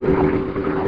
you